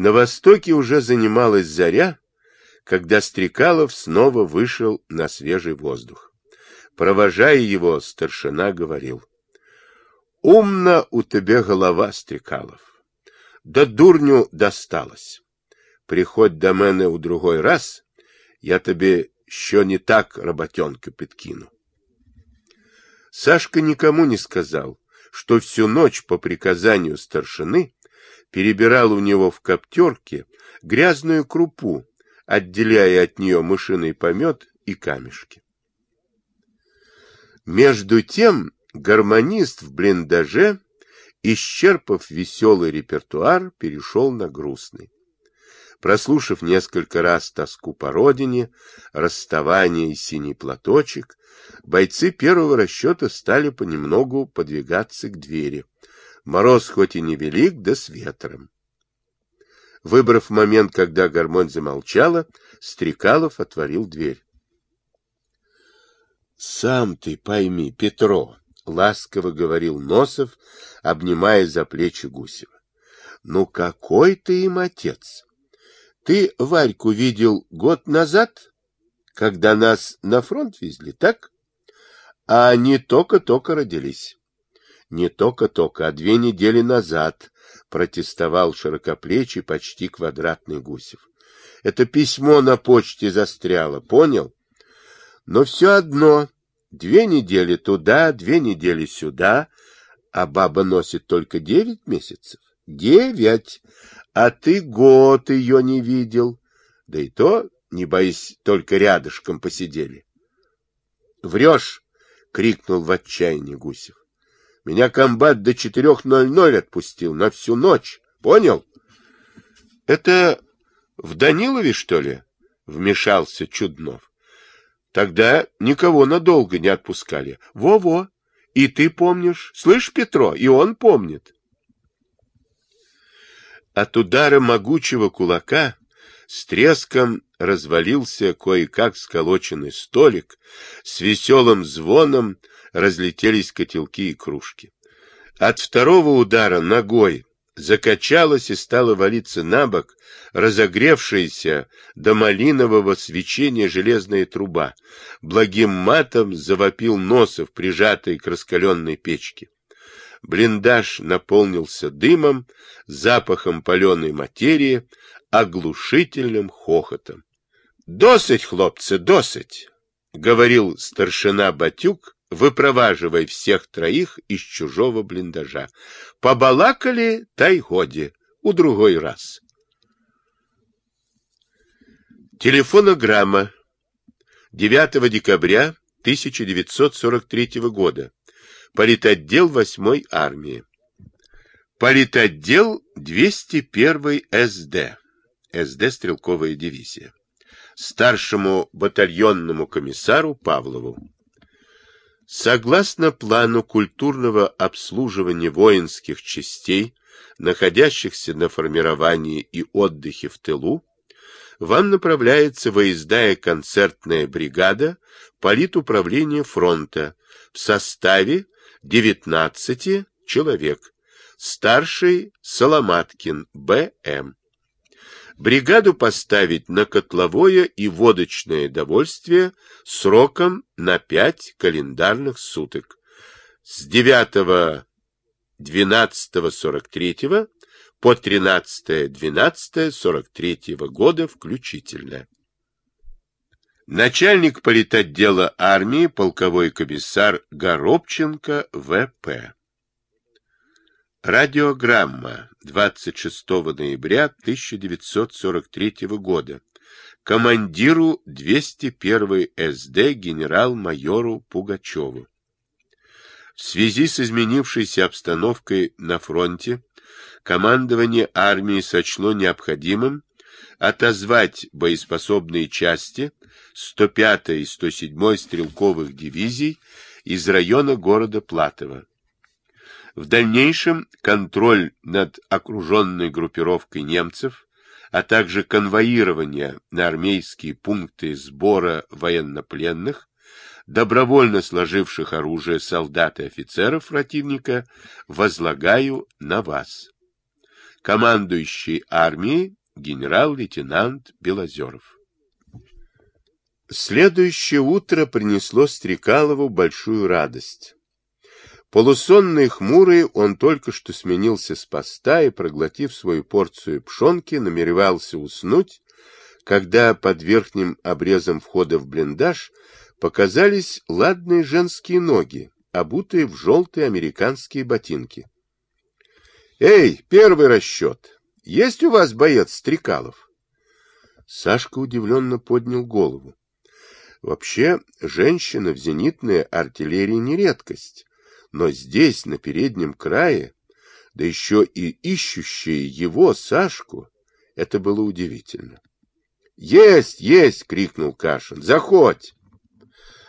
На востоке уже занималась заря, когда Стрекалов снова вышел на свежий воздух. Провожая его, старшина говорил. — Умна у тебя голова, Стрекалов. Да дурню досталось. Приходь до мене у другой раз, я тебе еще не так работенку підкину. Сашка никому не сказал, что всю ночь по приказанию старшины перебирал у него в коптерке грязную крупу, отделяя от нее мышиный помет и камешки. Между тем гармонист в блиндаже, исчерпав веселый репертуар, перешел на грустный. Прослушав несколько раз тоску по родине, расставание и синий платочек, бойцы первого расчета стали понемногу подвигаться к двери. Мороз хоть и невелик, да с ветром. Выбрав момент, когда гармонь замолчала, Стрекалов отворил дверь. — Сам ты пойми, Петро, — ласково говорил Носов, обнимая за плечи Гусева. — Ну какой ты им отец? Ты Варьку видел год назад, когда нас на фронт везли, так? А они только-только родились. Не только-только, а две недели назад протестовал широкоплечий, почти квадратный Гусев. Это письмо на почте застряло, понял? Но все одно, две недели туда, две недели сюда, а баба носит только девять месяцев. Девять! А ты год ее не видел. Да и то, не боись, только рядышком посидели. — Врешь! — крикнул в отчаянии Гусев. — Меня комбат до четырех ноль ноль отпустил на всю ночь. Понял? — Это в Данилове, что ли? — вмешался Чуднов. — Тогда никого надолго не отпускали. Во-во! И ты помнишь. Слышь, Петро, и он помнит. От удара могучего кулака с треском развалился кое-как сколоченный столик, с веселым звоном разлетелись котелки и кружки. От второго удара ногой закачалась и стала валиться на бок разогревшаяся до малинового свечения железная труба. Благим матом завопил Носов, прижатый к раскаленной печке. Блиндаж наполнился дымом, запахом паленой материи, оглушительным хохотом. — Досыть, хлопцы, досыть! — говорил старшина Батюк, выпроваживая всех троих из чужого блиндажа. — Побалакали, тайгоде, у другой раз. Телефонограмма 9 декабря 1943 года Политотдел 8-й армии. Политотдел 201 СД. СД стрелковая дивизия. Старшему батальонному комиссару Павлову. Согласно плану культурного обслуживания воинских частей, находящихся на формировании и отдыхе в тылу, вам направляется выездная концертная бригада политуправления фронта в составе 19 человек. Старший Соломаткин Б.М. Бригаду поставить на котловое и водочное довольствие сроком на 5 календарных суток. С 9 12-43 по 13-12-43 года включительно. Начальник политотдела армии, полковой комиссар Горобченко В.П. Радиограмма 26 ноября 1943 года командиру 201 СД генерал-майору Пугачеву. В связи с изменившейся обстановкой на фронте командование армии сочло необходимым отозвать боеспособные части 105-й и 107-й стрелковых дивизий из района города Платово. В дальнейшем контроль над окруженной группировкой немцев, а также конвоирование на армейские пункты сбора военнопленных, добровольно сложивших оружие солдат и офицеров противника, возлагаю на вас. командующий армией генерал-лейтенант Белозеров. Следующее утро принесло Стрекалову большую радость. Полусонный хмурый, он только что сменился с поста и, проглотив свою порцию пшенки, намеревался уснуть, когда под верхним обрезом входа в блиндаж показались ладные женские ноги, обутые в желтые американские ботинки. «Эй, первый расчет! Есть у вас боец Стрекалов?» Сашка удивленно поднял голову. Вообще, женщина в зенитной артиллерии не редкость, но здесь, на переднем крае, да еще и ищущие его, Сашку, это было удивительно. «Есть, есть!» — крикнул Кашин. «Заходь!»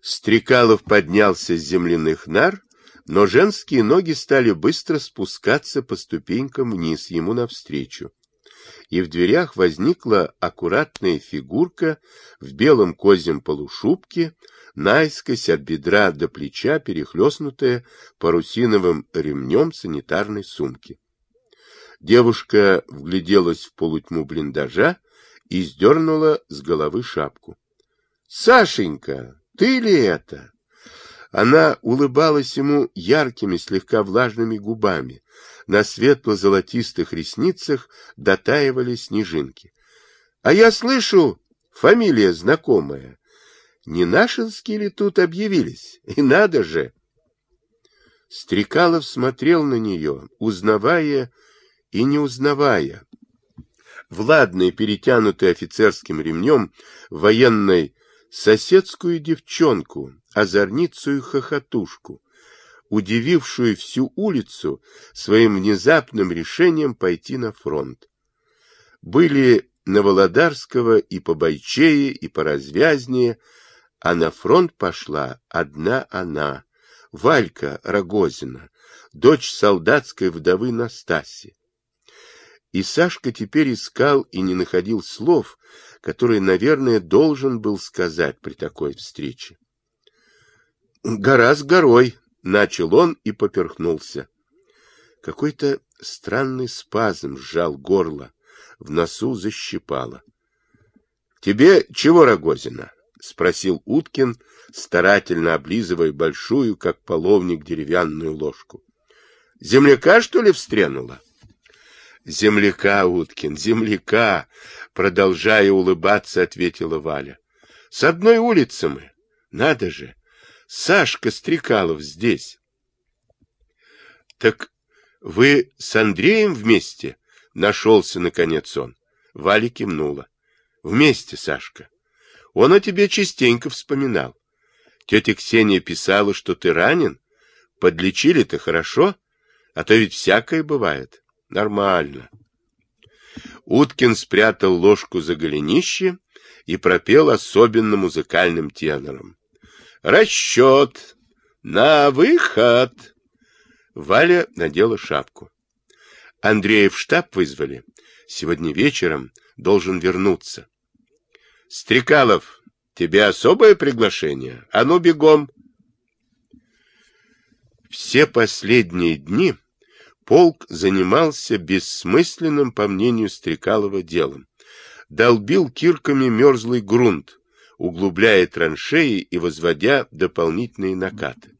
Стрекалов поднялся с земляных нар, но женские ноги стали быстро спускаться по ступенькам вниз ему навстречу и в дверях возникла аккуратная фигурка в белом козьем полушубке, наискось от бедра до плеча, перехлестнутая парусиновым ремнем санитарной сумки. Девушка вгляделась в полутьму блиндажа и сдернула с головы шапку. — Сашенька, ты ли это? Она улыбалась ему яркими, слегка влажными губами, на светло-золотистых ресницах дотаивали снежинки. — А я слышу, фамилия знакомая. Не нашинские ли тут объявились? И надо же! Стрекалов смотрел на нее, узнавая и не узнавая. В ладной, перетянутой офицерским ремнем, военной соседскую девчонку, озорницу и хохотушку, удивившую всю улицу своим внезапным решением пойти на фронт. Были на Володарского и по Бойчее, и по Развязнее, а на фронт пошла одна она, Валька Рогозина, дочь солдатской вдовы Настаси. И Сашка теперь искал и не находил слов, которые, наверное, должен был сказать при такой встрече. «Гора с горой», Начал он и поперхнулся. Какой-то странный спазм сжал горло, в носу защипало. — Тебе чего, Рогозина? — спросил Уткин, старательно облизывая большую, как половник, деревянную ложку. — Земляка, что ли, встрянула? — Земляка, Уткин, земляка! — продолжая улыбаться, ответила Валя. — С одной улицы мы. Надо же! Сашка Стрекалов здесь. Так вы с Андреем вместе? Нашелся, наконец, он. Валя кивнула. Вместе, Сашка. Он о тебе частенько вспоминал. Тетя Ксения писала, что ты ранен. Подлечили-то хорошо? А то ведь всякое бывает. Нормально. Уткин спрятал ложку за голенище и пропел особенно музыкальным тенором. Расчет! На выход!» Валя надела шапку. Андрея в штаб вызвали. Сегодня вечером должен вернуться. Стрекалов, тебе особое приглашение? А ну, бегом! Все последние дни полк занимался бессмысленным, по мнению Стрекалова, делом. Долбил кирками мерзлый грунт, углубляя траншеи и возводя дополнительные накаты.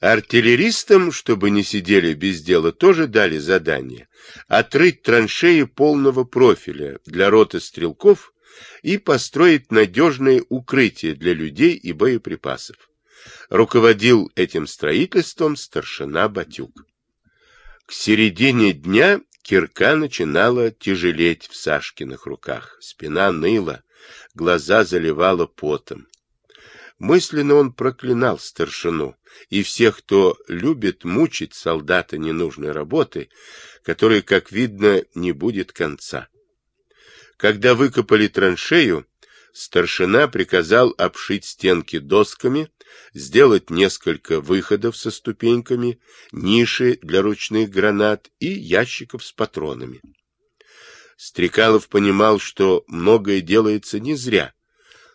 Артиллеристам, чтобы не сидели без дела, тоже дали задание отрыть траншеи полного профиля для роты стрелков и построить надежное укрытие для людей и боеприпасов. Руководил этим строительством старшина Батюк. К середине дня кирка начинала тяжелеть в Сашкиных руках, спина ныла, глаза заливало потом. Мысленно он проклинал старшину и всех, кто любит мучить солдата ненужной работой, которой, как видно, не будет конца. Когда выкопали траншею, старшина приказал обшить стенки досками, сделать несколько выходов со ступеньками, ниши для ручных гранат и ящиков с патронами. Стрекалов понимал, что многое делается не зря,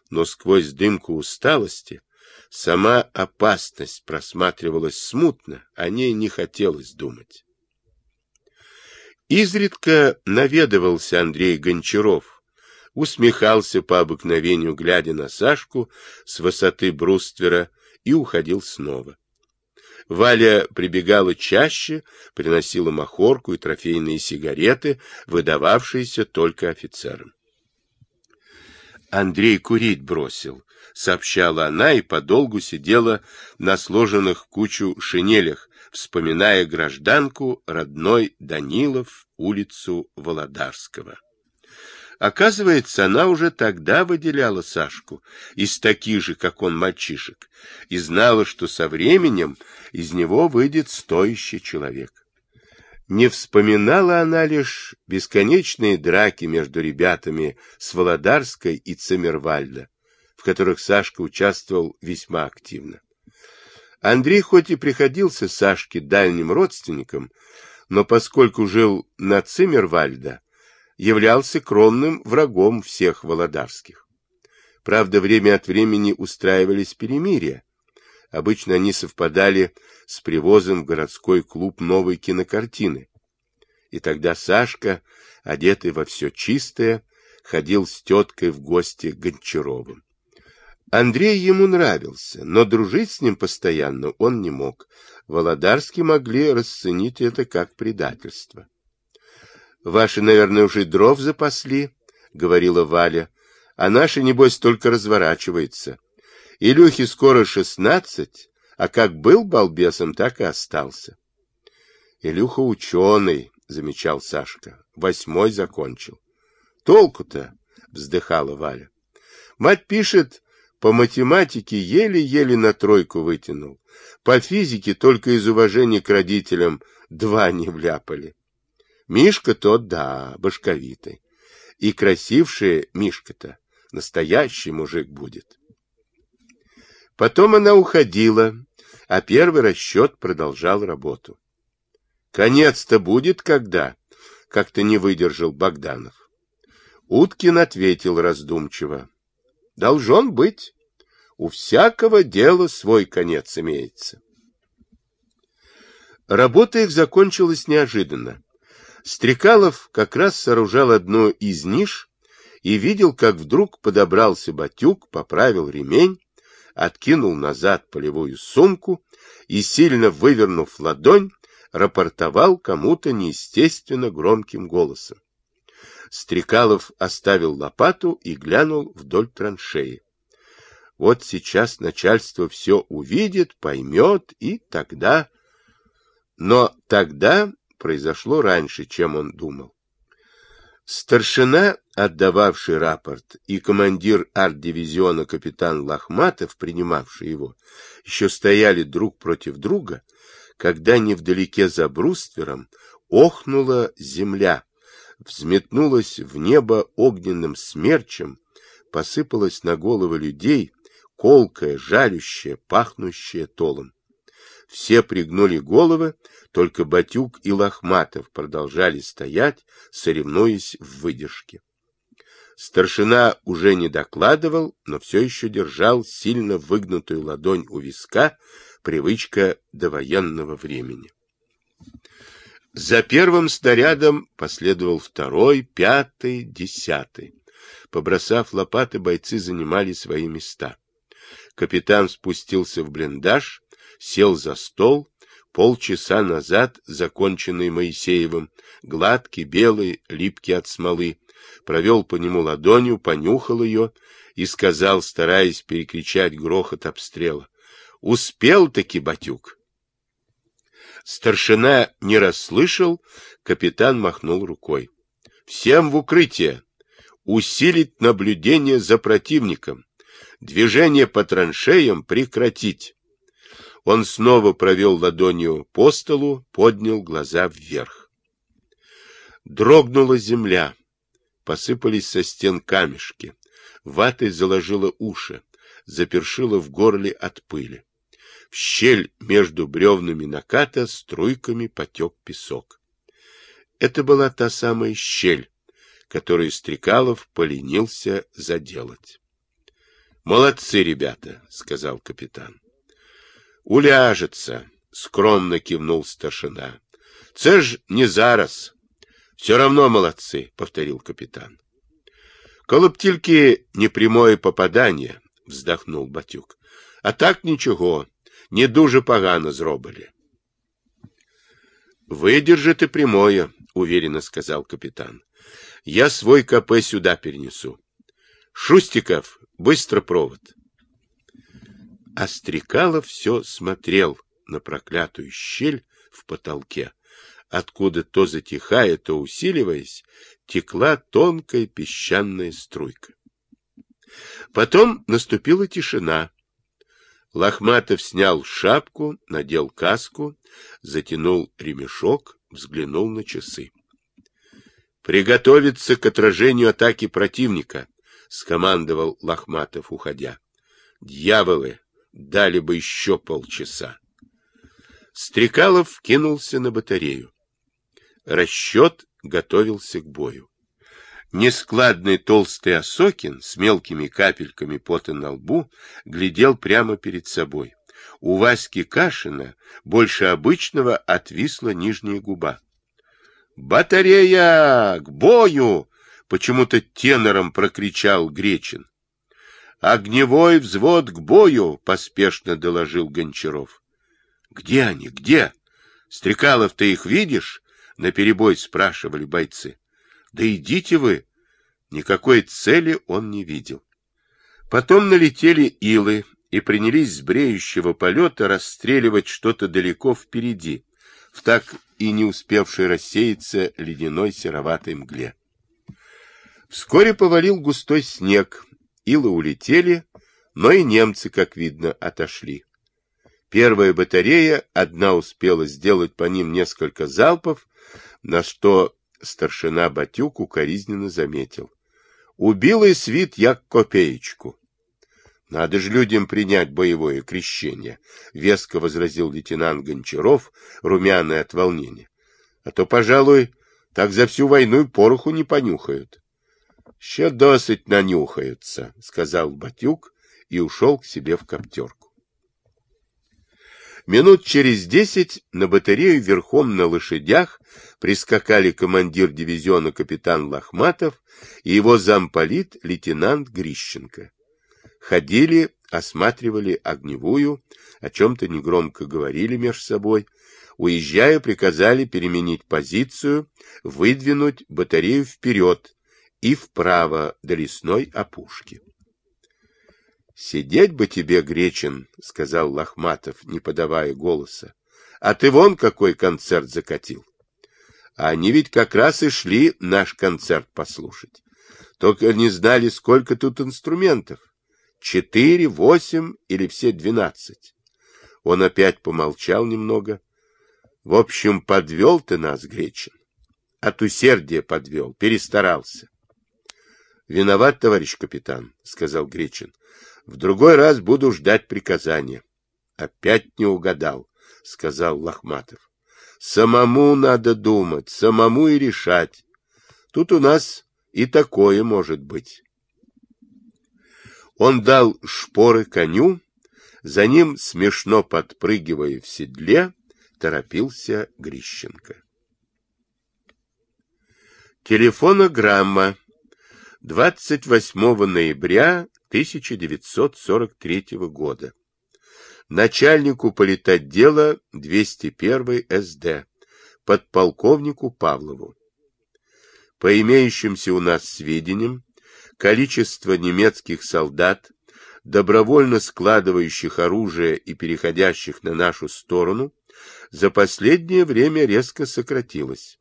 но сквозь дымку усталости сама опасность просматривалась смутно, о ней не хотелось думать. Изредка наведывался Андрей Гончаров, усмехался по обыкновению, глядя на Сашку с высоты бруствера, и уходил снова. Валя прибегала чаще, приносила махорку и трофейные сигареты, выдававшиеся только офицерам. Андрей курить бросил, сообщала она и подолгу сидела на сложенных кучу шинелях, вспоминая гражданку родной Данилов, улицу Володарского. Оказывается, она уже тогда выделяла Сашку из таких же, как он, мальчишек, и знала, что со временем из него выйдет стоящий человек. Не вспоминала она лишь бесконечные драки между ребятами с Володарской и Циммервальда, в которых Сашка участвовал весьма активно. Андрей хоть и приходился Сашке дальним родственником, но поскольку жил на Циммервальда, являлся кровным врагом всех володарских. Правда, время от времени устраивались перемирия. Обычно они совпадали с привозом в городской клуб новой кинокартины. И тогда Сашка, одетый во все чистое, ходил с теткой в гости к Гончаровым. Андрей ему нравился, но дружить с ним постоянно он не мог. Володарские могли расценить это как предательство. Ваши, наверное, уже дров запасли, — говорила Валя, — а наши, небось, только разворачивается. Илюхе скоро шестнадцать, а как был балбесом, так и остался. Илюха ученый, — замечал Сашка, — восьмой закончил. Толку-то, — вздыхала Валя. Мать пишет, по математике еле-еле на тройку вытянул. По физике только из уважения к родителям два не вляпали. Мишка тот, да, башковитый. И красившая Мишка-то, настоящий мужик будет. Потом она уходила, а первый расчет продолжал работу. Конец-то будет когда? Как-то не выдержал Богданов. Уткин ответил раздумчиво. Должен быть. У всякого дела свой конец имеется. Работа их закончилась неожиданно. Стрекалов как раз сооружал одну из ниш и видел, как вдруг подобрался батюк, поправил ремень, откинул назад полевую сумку и, сильно вывернув ладонь, рапортовал кому-то неестественно громким голосом. Стрекалов оставил лопату и глянул вдоль траншеи. Вот сейчас начальство все увидит, поймет, и тогда... Но тогда произошло раньше, чем он думал. Старшина, отдававший рапорт, и командир арт-дивизиона капитан Лохматов, принимавший его, еще стояли друг против друга, когда невдалеке за бруствером охнула земля, взметнулась в небо огненным смерчем, посыпалась на головы людей, колкая, жалющая, пахнущая толом. Все пригнули головы, только Батюк и Лохматов продолжали стоять, соревнуясь в выдержке. Старшина уже не докладывал, но все еще держал сильно выгнутую ладонь у виска, привычка до военного времени. За первым снарядом последовал второй, пятый, десятый. Побросав лопаты, бойцы занимали свои места. Капитан спустился в блиндаж, сел за стол, полчаса назад законченный Моисеевым, гладкий, белый, липкий от смолы, провел по нему ладонью, понюхал ее и сказал, стараясь перекричать грохот обстрела, «Успел-таки, батюк!» Старшина не расслышал, капитан махнул рукой. «Всем в укрытие! Усилить наблюдение за противником! Движение по траншеям прекратить!» Он снова провел ладонью по столу, поднял глаза вверх. Дрогнула земля, посыпались со стен камешки, ватой заложила уши, запершила в горле от пыли. В щель между бревнами наката струйками потек песок. Это была та самая щель, которую Стрекалов поленился заделать. — Молодцы, ребята, — сказал капитан. Уляжется, скромно кивнул старшина. Це ж не зараз. Все равно молодцы, повторил капитан. Коли тільки непрямое попадание, вздохнул Батюк. А так нічого, не дуже погано зробили. Выдержите прямое, уверенно сказал капитан. Я свой КП сюда перенесу. Шустиков, быстро провод. А все смотрел на проклятую щель в потолке, откуда то затихая, то усиливаясь, текла тонкая песчаная струйка. Потом наступила тишина. Лохматов снял шапку, надел каску, затянул ремешок, взглянул на часы. «Приготовиться к отражению атаки противника», — скомандовал Лохматов, уходя. «Дьяволы! Дали бы еще полчаса!» Стрекалов кинулся на батарею. Расчет готовился к бою. Нескладный толстый Осокин с мелкими капельками пота на лбу глядел прямо перед собой. У Васьки Кашина больше обычного отвисла нижняя губа. «Батарея! К бою!» — почему-то тенором прокричал Гречин. «Огневой взвод к бою!» — поспешно доложил Гончаров. Где они? Где? Стрекалов, ты их видишь? Наперебой спрашивали бойцы. Да идите вы. Никакой цели он не видел. Потом налетели илы и принялись с бреющего полета расстреливать что-то далеко впереди, в так и не успевшей рассеяться ледяной сероватой мгле. Вскоре повалил густой снег, илы улетели, но и немцы, как видно, отошли. Первая батарея, одна успела сделать по ним несколько залпов, на что старшина Батюк укоризненно заметил. Убил и свит як копеечку. Надо же людям принять боевое крещение, веско возразил лейтенант Гончаров, румяный от волнения. А то, пожалуй, так за всю войну пороху не понюхают. Ще досыть нанюхаются, сказал Батюк и ушел к себе в коптерку. Минут через десять на батарею верхом на лошадях прискакали командир дивизиона капитан Лохматов и его замполит лейтенант Грищенко. Ходили, осматривали огневую, о чем-то негромко говорили между собой. Уезжая, приказали переменить позицию, выдвинуть батарею вперед и вправо до лесной опушки. — Сидеть бы тебе, Гречин, — сказал Лохматов, не подавая голоса. — А ты вон какой концерт закатил. Они ведь как раз и шли наш концерт послушать. Только не знали, сколько тут инструментов. Четыре, восемь или все двенадцать. Он опять помолчал немного. В общем, подвел ты нас, Гречин. От усердия подвел, перестарался. — Виноват, товарищ капитан, — сказал Гречин. В другой раз буду ждать приказания. Опять не угадал, сказал Лохматов. Самому надо думать, самому и решать. Тут у нас и такое может быть. Он дал шпоры коню, за ним, смешно подпрыгивая в седле, торопился Грищенко. Телефонограмма. 28 ноября 1943 года. Начальнику политотдела 201 СД, подполковнику Павлову. По имеющимся у нас сведениям, количество немецких солдат, добровольно складывающих оружие и переходящих на нашу сторону, за последнее время резко сократилось.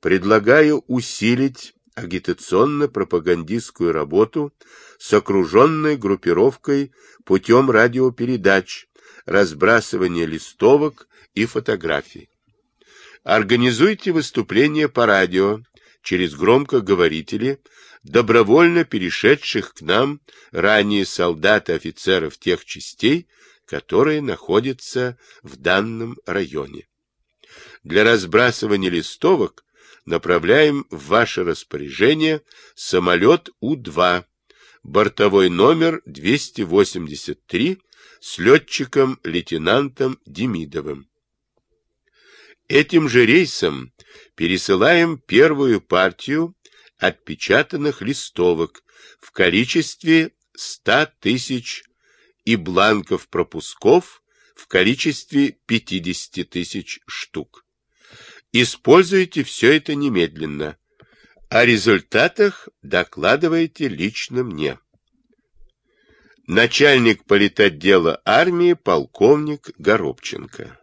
Предлагаю усилить агитационно-пропагандистскую работу с окруженной группировкой путем радиопередач, разбрасывания листовок и фотографий. Организуйте выступления по радио через громкоговорители, добровольно перешедших к нам ранее солдат и офицеров тех частей, которые находятся в данном районе. Для разбрасывания листовок направляем в ваше распоряжение самолет У-2, бортовой номер 283 с летчиком-лейтенантом Демидовым. Этим же рейсом пересылаем первую партию отпечатанных листовок в количестве 100 тысяч и бланков пропусков в количестве 50 тысяч штук. Используйте все это немедленно. О результатах докладывайте лично мне. Начальник политотдела армии полковник Горобченко